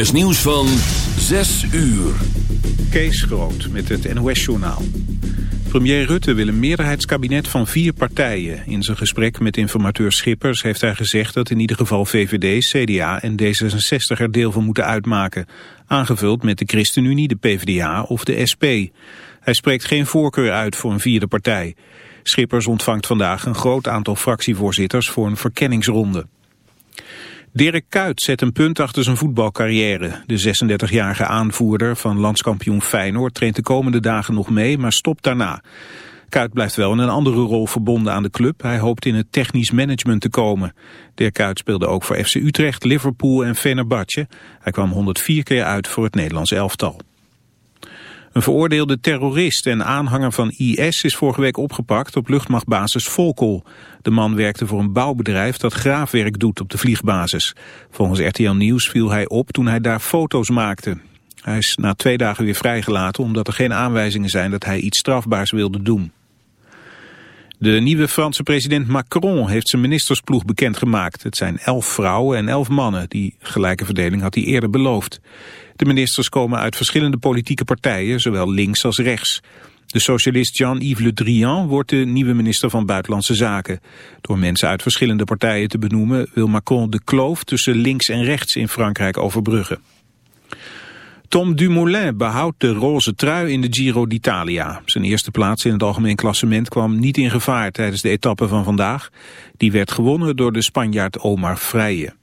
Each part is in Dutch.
NOS nieuws van 6 uur. Kees Groot met het NOS-journaal. Premier Rutte wil een meerderheidskabinet van vier partijen. In zijn gesprek met informateur Schippers heeft hij gezegd dat in ieder geval VVD, CDA en D66 er deel van moeten uitmaken. Aangevuld met de ChristenUnie, de PvdA of de SP. Hij spreekt geen voorkeur uit voor een vierde partij. Schippers ontvangt vandaag een groot aantal fractievoorzitters voor een verkenningsronde. Dirk Kuyt zet een punt achter zijn voetbalcarrière. De 36-jarige aanvoerder van landskampioen Feyenoord traint de komende dagen nog mee, maar stopt daarna. Kuyt blijft wel in een andere rol verbonden aan de club. Hij hoopt in het technisch management te komen. Dirk Kuyt speelde ook voor FC Utrecht, Liverpool en Fenerbahce. Hij kwam 104 keer uit voor het Nederlands elftal. Een veroordeelde terrorist en aanhanger van IS is vorige week opgepakt op luchtmachtbasis Volkel. De man werkte voor een bouwbedrijf dat graafwerk doet op de vliegbasis. Volgens RTL Nieuws viel hij op toen hij daar foto's maakte. Hij is na twee dagen weer vrijgelaten omdat er geen aanwijzingen zijn dat hij iets strafbaars wilde doen. De nieuwe Franse president Macron heeft zijn ministersploeg bekendgemaakt. Het zijn elf vrouwen en elf mannen. Die gelijke verdeling had hij eerder beloofd. De ministers komen uit verschillende politieke partijen, zowel links als rechts. De socialist Jean-Yves Le Drian wordt de nieuwe minister van Buitenlandse Zaken. Door mensen uit verschillende partijen te benoemen wil Macron de kloof tussen links en rechts in Frankrijk overbruggen. Tom Dumoulin behoudt de roze trui in de Giro d'Italia. Zijn eerste plaats in het algemeen klassement kwam niet in gevaar tijdens de etappe van vandaag. Die werd gewonnen door de Spanjaard Omar Freije.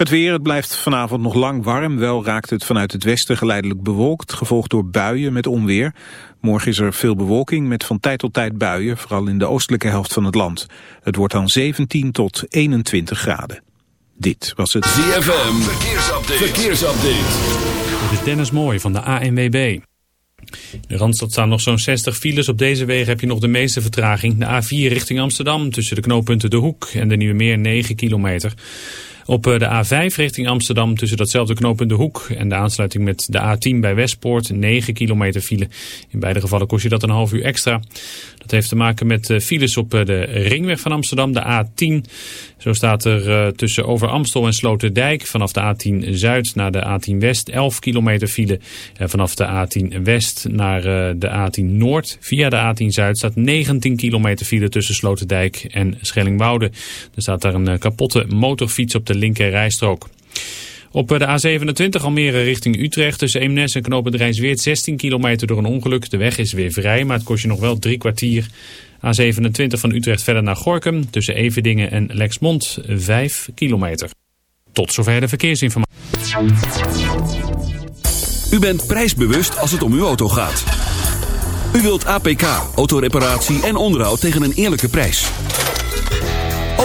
Het weer, het blijft vanavond nog lang warm. Wel raakt het vanuit het westen geleidelijk bewolkt, gevolgd door buien met onweer. Morgen is er veel bewolking met van tijd tot tijd buien, vooral in de oostelijke helft van het land. Het wordt dan 17 tot 21 graden. Dit was het ZFM Verkeersupdate. Verkeersupdate. Dit is Dennis Mooij van de ANWB. In de Randstad staan nog zo'n 60 files. Op deze wegen heb je nog de meeste vertraging. De A4 richting Amsterdam tussen de knooppunten De Hoek en de Nieuwe Meer 9 kilometer. Op eh, de A5 richting Amsterdam tussen datzelfde knooppunt De Hoek en de aansluiting met de A10 bij Westpoort 9 kilometer file. In beide gevallen kost je dat een half uur extra. Dat heeft te maken met eh, files op eh, de ringweg van Amsterdam, de A10. Zo staat er tussen Over Amstel en Sloterdijk vanaf de A10 Zuid naar de A10 West 11 kilometer file. En vanaf de A10 West naar de A10 Noord via de A10 Zuid staat 19 kilometer file tussen Sloterdijk en Schellingwoude. Er staat daar een kapotte motorfiets op de linker rijstrook. Op de A27 Almere richting Utrecht tussen Eemnes en Knopend Rijnsweert 16 kilometer door een ongeluk. De weg is weer vrij, maar het kost je nog wel drie kwartier. A27 van Utrecht verder naar Gorkum tussen Evedingen en Lexmond 5 kilometer. Tot zover de verkeersinformatie. U bent prijsbewust als het om uw auto gaat. U wilt APK, autoreparatie en onderhoud tegen een eerlijke prijs.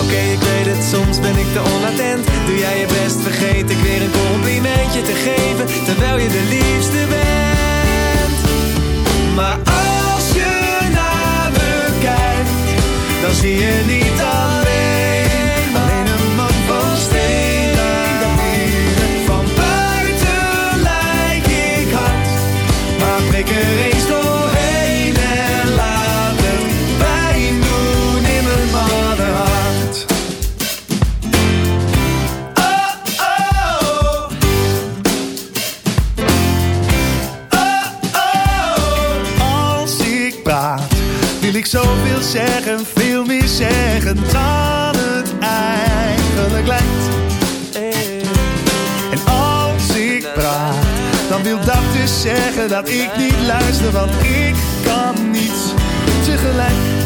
Oké, okay, ik weet het, soms ben ik te onattent. Doe jij je best, vergeet ik weer een complimentje te geven. Terwijl je de liefste bent. Maar als je naar me kijkt, dan zie je niet alleen. Alleen een man van steen. Van buiten lijk ik hard, maar prik zeggen, veel meer zeggen dan het eigenlijk lijkt. Eh. En als ik praat, dan wil dat dus zeggen dat ik niet luister, want ik kan niets tegelijk.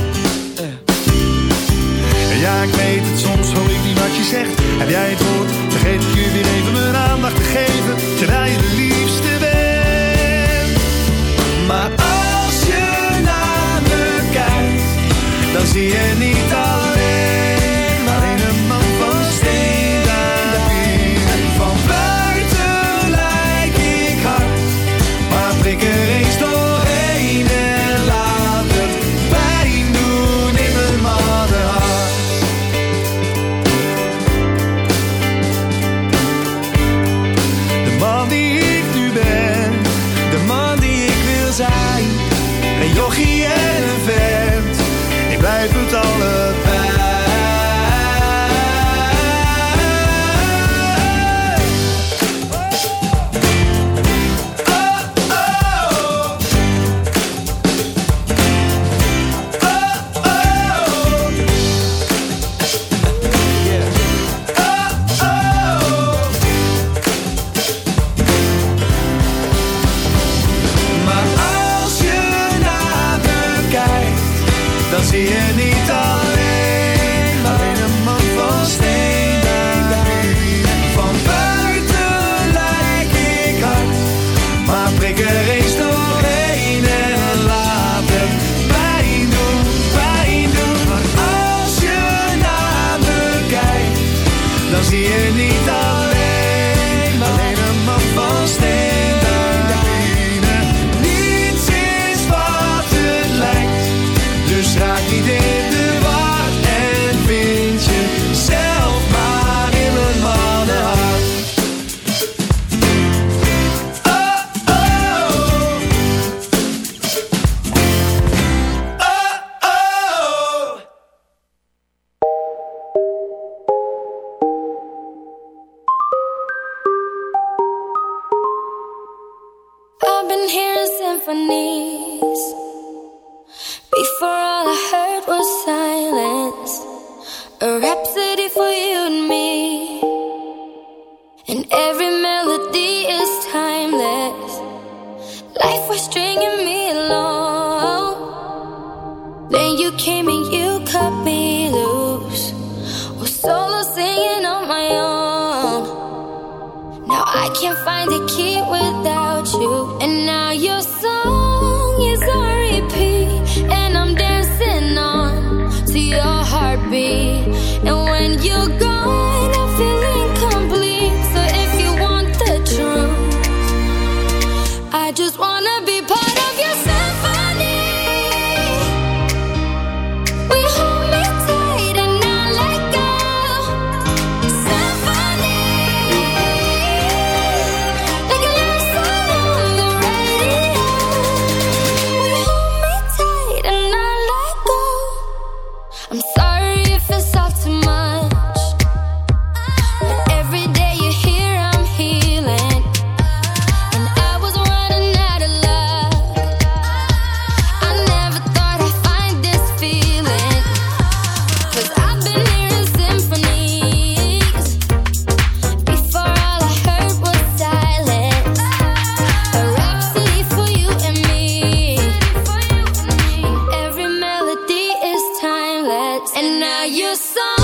And now you're so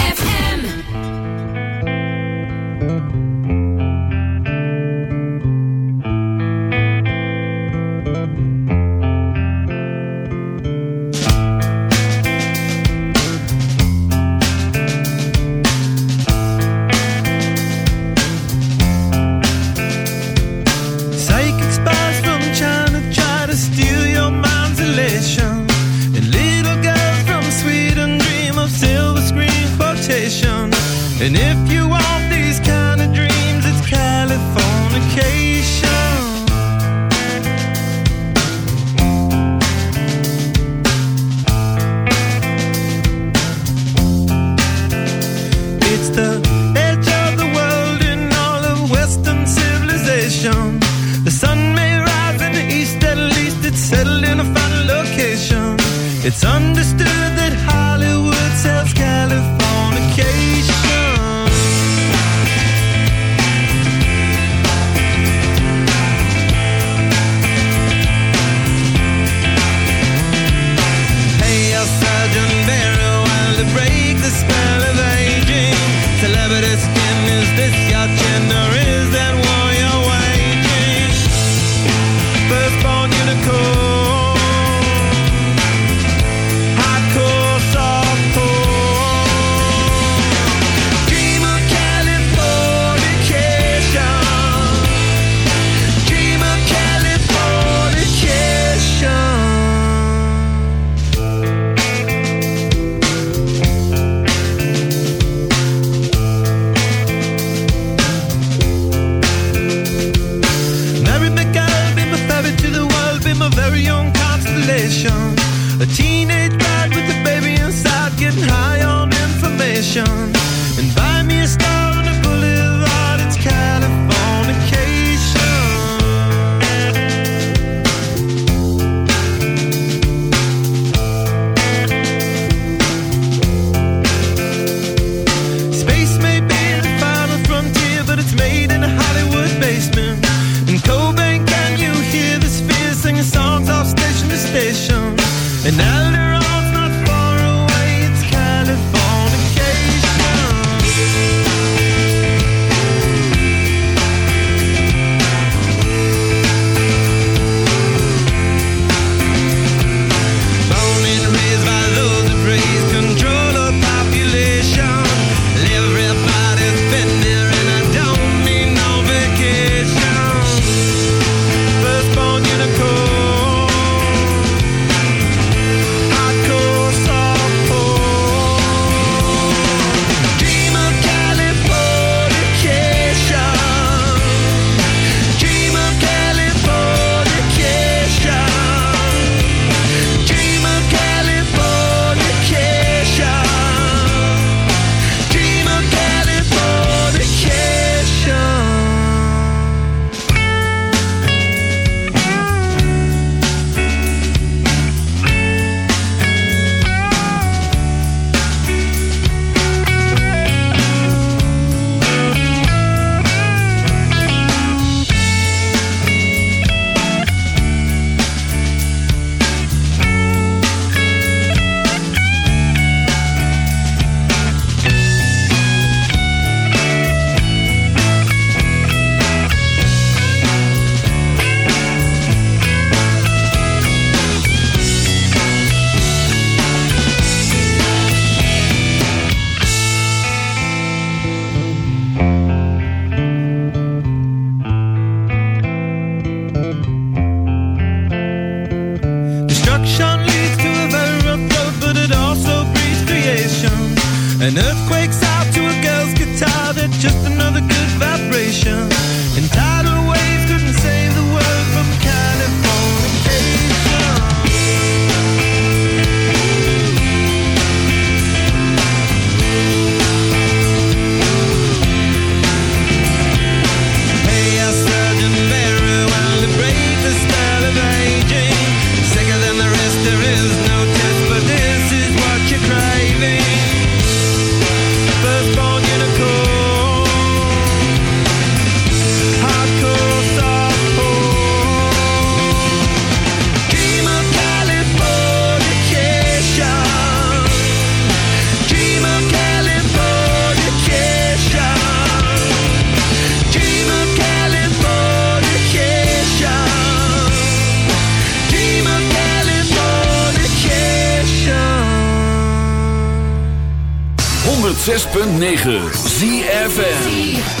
106.9 ZFM.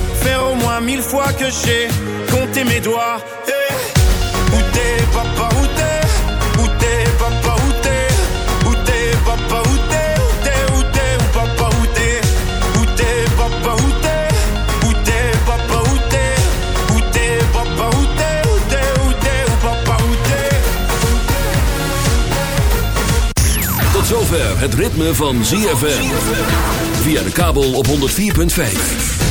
faire au moins mille fois que j'ai compté mes doigts. Eh, Où t'es papa, où t'es? Où t'es papa, où t'es? Où t'es papa, où t'es? Où t'es, où t'es, où papa, où t'es? Où t'es papa, où t'es? Où t'es papa, où t'es? Où t'es papa, où t'es? Où t'es, où t'es, où papa, où t'es? Tot zover het ritme van ZFM. Via de kabel op 104.5.